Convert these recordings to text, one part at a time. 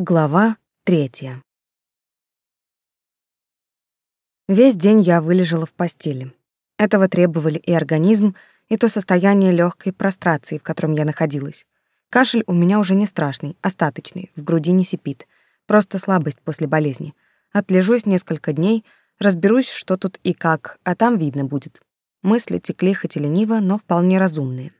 Глава третья. Весь день я вылежала в постели. Этого требовали и организм, и то состояние легкой прострации, в котором я находилась. Кашель у меня уже не страшный, остаточный, в груди не сипит. Просто слабость после болезни. Отлежусь несколько дней, разберусь, что тут и как, а там видно будет. Мысли текли хоть и лениво, но вполне разумные.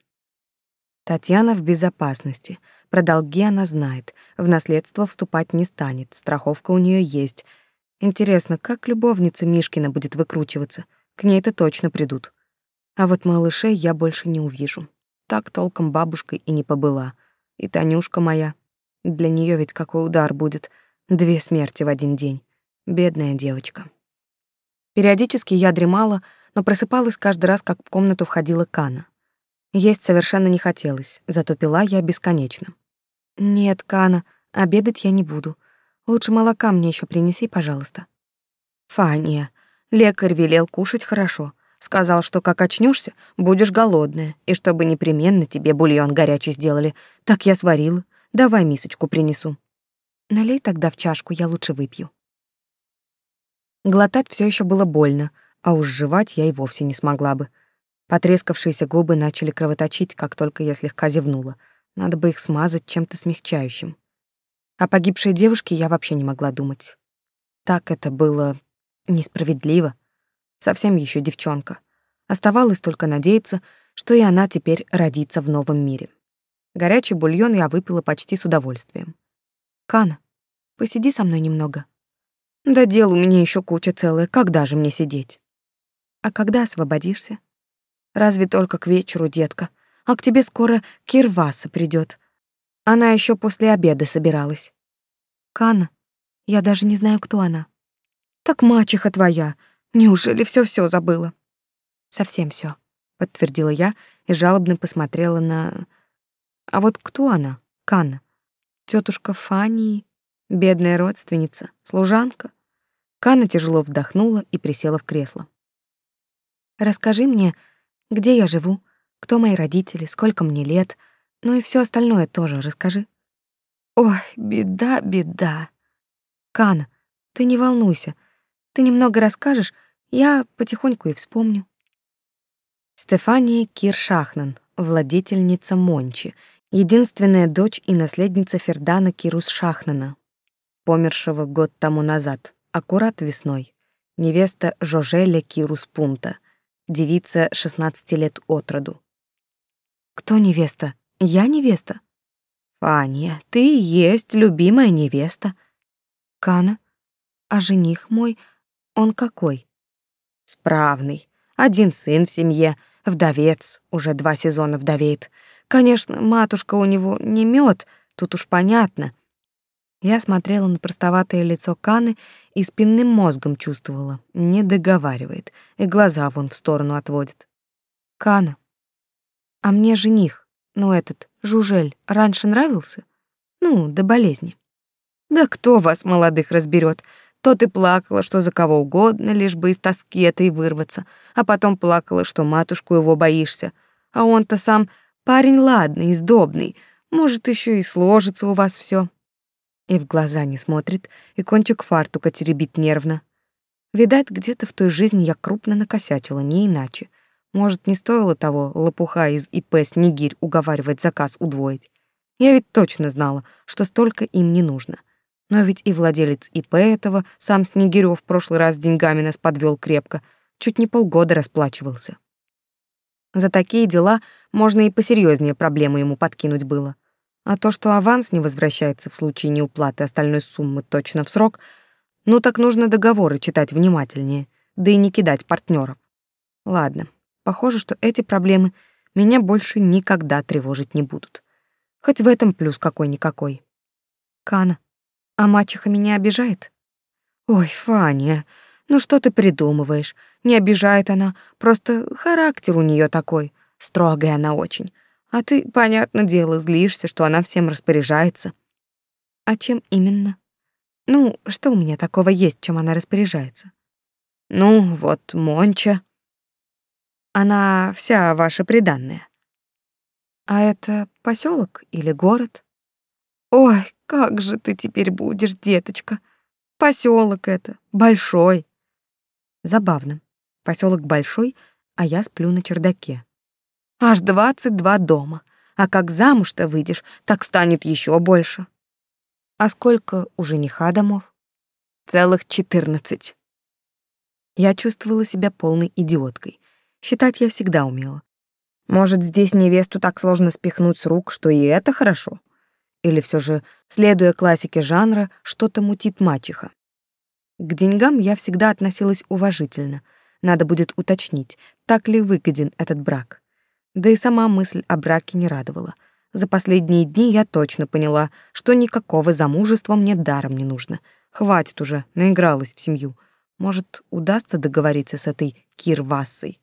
Татьяна в безопасности. Про долги она знает. В наследство вступать не станет. Страховка у нее есть. Интересно, как любовница Мишкина будет выкручиваться? К ней-то точно придут. А вот малышей я больше не увижу. Так толком бабушкой и не побыла. И Танюшка моя. Для нее ведь какой удар будет. Две смерти в один день. Бедная девочка. Периодически я дремала, но просыпалась каждый раз, как в комнату входила Кана. Есть совершенно не хотелось, зато пила я бесконечно. «Нет, Кана, обедать я не буду. Лучше молока мне еще принеси, пожалуйста». «Фания, лекарь велел кушать хорошо. Сказал, что как очнешься, будешь голодная, и чтобы непременно тебе бульон горячий сделали. Так я сварила. Давай мисочку принесу». «Налей тогда в чашку, я лучше выпью». Глотать все еще было больно, а уж жевать я и вовсе не смогла бы. Потрескавшиеся губы начали кровоточить, как только я слегка зевнула. Надо бы их смазать чем-то смягчающим. О погибшей девушке я вообще не могла думать. Так это было несправедливо. Совсем еще девчонка. Оставалось только надеяться, что и она теперь родится в новом мире. Горячий бульон я выпила почти с удовольствием. «Кана, посиди со мной немного». «Да дел у меня еще куча целая, когда же мне сидеть?» «А когда освободишься?» Разве только к вечеру, детка. А к тебе скоро Кирваса придет. Она еще после обеда собиралась. Кана, я даже не знаю, кто она. Так мачеха твоя. Неужели все-все забыла? Совсем все, подтвердила я и жалобно посмотрела на А вот кто она? Кана. Тетушка Фанни, бедная родственница, служанка. Кана тяжело вздохнула и присела в кресло. Расскажи мне, где я живу, кто мои родители, сколько мне лет, ну и все остальное тоже расскажи. Ой, беда, беда. Кана, ты не волнуйся. Ты немного расскажешь, я потихоньку и вспомню. Стефания Киршахнан, владетельница Мончи, единственная дочь и наследница Фердана Кирус Шахнана, помершего год тому назад, аккурат весной, невеста Жожеля Кирус Пунта — девица 16 лет от роду. Кто невеста? Я невеста. Фания, ты есть любимая невеста. Кана, а жених мой, он какой? Справный. Один сын в семье, вдовец, уже два сезона вдовеет. Конечно, матушка у него не мед, тут уж понятно. Я смотрела на простоватое лицо Каны и спинным мозгом чувствовала, не договаривает, и глаза вон в сторону отводит. Кана, а мне жених, ну этот, Жужель, раньше нравился? Ну, до болезни. Да кто вас, молодых, разберет? То ты плакала, что за кого угодно, лишь бы из тоски этой вырваться, а потом плакала, что матушку его боишься. А он-то сам парень ладный, издобный, может, еще и сложится у вас все и в глаза не смотрит, и кончик фартука теребит нервно. Видать, где-то в той жизни я крупно накосячила, не иначе. Может, не стоило того лопуха из ИП «Снегирь» уговаривать заказ удвоить. Я ведь точно знала, что столько им не нужно. Но ведь и владелец ИП этого, сам Снегирёв, в прошлый раз деньгами нас подвел крепко, чуть не полгода расплачивался. За такие дела можно и посерьезнее проблемы ему подкинуть было. А то, что аванс не возвращается в случае неуплаты остальной суммы точно в срок, ну так нужно договоры читать внимательнее, да и не кидать партнеров. Ладно, похоже, что эти проблемы меня больше никогда тревожить не будут. Хоть в этом плюс какой-никакой. Кана, а мачеха меня обижает? Ой, Фаня, ну что ты придумываешь? Не обижает она, просто характер у нее такой. Строгая она очень. А ты, понятное дело, злишься, что она всем распоряжается. А чем именно? Ну, что у меня такого есть, чем она распоряжается? Ну, вот Монча. Она вся ваша приданная. А это поселок или город? Ой, как же ты теперь будешь, деточка? Поселок это, большой. Забавно. Поселок большой, а я сплю на чердаке. Аж двадцать два дома. А как замуж-то выйдешь, так станет еще больше. А сколько у жениха домов? Целых четырнадцать. Я чувствовала себя полной идиоткой. Считать я всегда умела. Может, здесь невесту так сложно спихнуть с рук, что и это хорошо? Или все же, следуя классике жанра, что-то мутит мачеха? К деньгам я всегда относилась уважительно. Надо будет уточнить, так ли выгоден этот брак. Да и сама мысль о браке не радовала. За последние дни я точно поняла, что никакого замужества мне даром не нужно. Хватит уже, наигралась в семью. Может, удастся договориться с этой Кирвассой.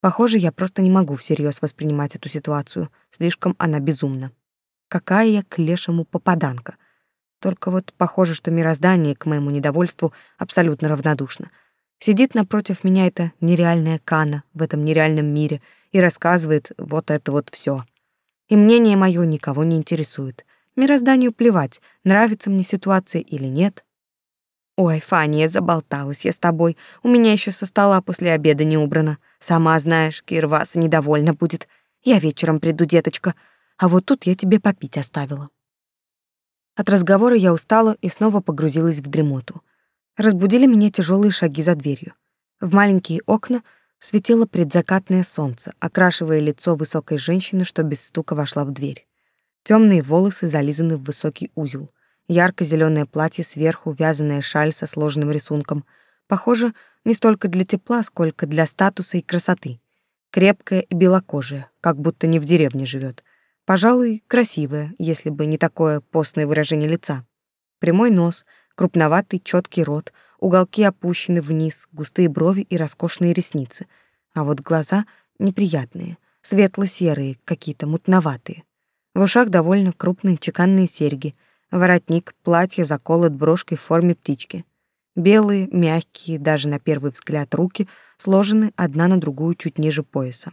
Похоже, я просто не могу всерьез воспринимать эту ситуацию. Слишком она безумна. Какая я к лешему попаданка. Только вот похоже, что мироздание к моему недовольству абсолютно равнодушно. Сидит напротив меня эта нереальная Кана в этом нереальном мире и рассказывает вот это вот все. И мнение мое никого не интересует. Мирозданию плевать, нравится мне ситуация или нет. Ой, Фания, заболталась я с тобой. У меня еще со стола после обеда не убрано. Сама знаешь, Кирваса недовольна будет. Я вечером приду, деточка. А вот тут я тебе попить оставила. От разговора я устала и снова погрузилась в дремоту. Разбудили меня тяжелые шаги за дверью. В маленькие окна светило предзакатное солнце, окрашивая лицо высокой женщины, что без стука вошла в дверь. Темные волосы зализаны в высокий узел. ярко зеленое платье сверху, вязаная шаль со сложным рисунком. Похоже, не столько для тепла, сколько для статуса и красоты. Крепкая и белокожая, как будто не в деревне живет. Пожалуй, красивая, если бы не такое постное выражение лица. Прямой нос, крупноватый четкий рот, уголки опущены вниз, густые брови и роскошные ресницы. А вот глаза неприятные, светло-серые, какие-то мутноватые. В ушах довольно крупные чеканные серьги, воротник, платье заколот брошкой в форме птички. Белые, мягкие, даже на первый взгляд руки сложены одна на другую чуть ниже пояса.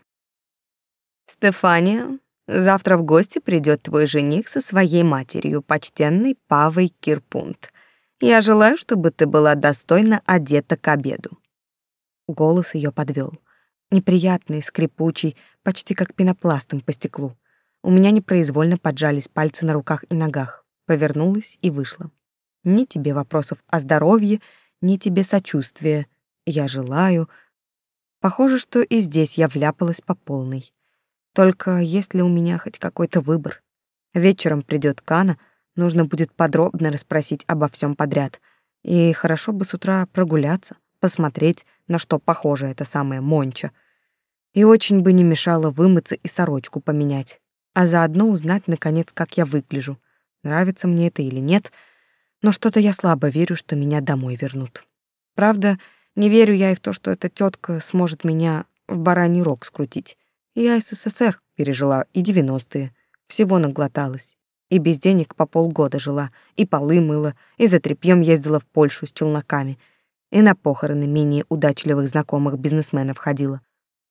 «Стефания, Завтра в гости придет твой жених со своей матерью, почтенной Павой Кирпунт. Я желаю, чтобы ты была достойно одета к обеду». Голос ее подвел, Неприятный, скрипучий, почти как пенопластом по стеклу. У меня непроизвольно поджались пальцы на руках и ногах. Повернулась и вышла. Ни тебе вопросов о здоровье, ни тебе сочувствия. Я желаю. Похоже, что и здесь я вляпалась по полной. Только есть ли у меня хоть какой-то выбор? Вечером придет Кана, нужно будет подробно расспросить обо всем подряд. И хорошо бы с утра прогуляться, посмотреть, на что похоже это самое Монча. И очень бы не мешало вымыться и сорочку поменять. А заодно узнать, наконец, как я выгляжу. Нравится мне это или нет, но что-то я слабо верю, что меня домой вернут. Правда, не верю я и в то, что эта тетка сможет меня в бараний рог скрутить. Я СССР пережила и девяностые, всего наглоталась. И без денег по полгода жила, и полы мыла, и за тряпьем ездила в Польшу с челноками, и на похороны менее удачливых знакомых бизнесменов ходила.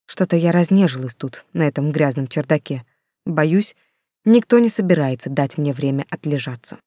Что-то я разнежилась тут, на этом грязном чердаке. Боюсь, никто не собирается дать мне время отлежаться.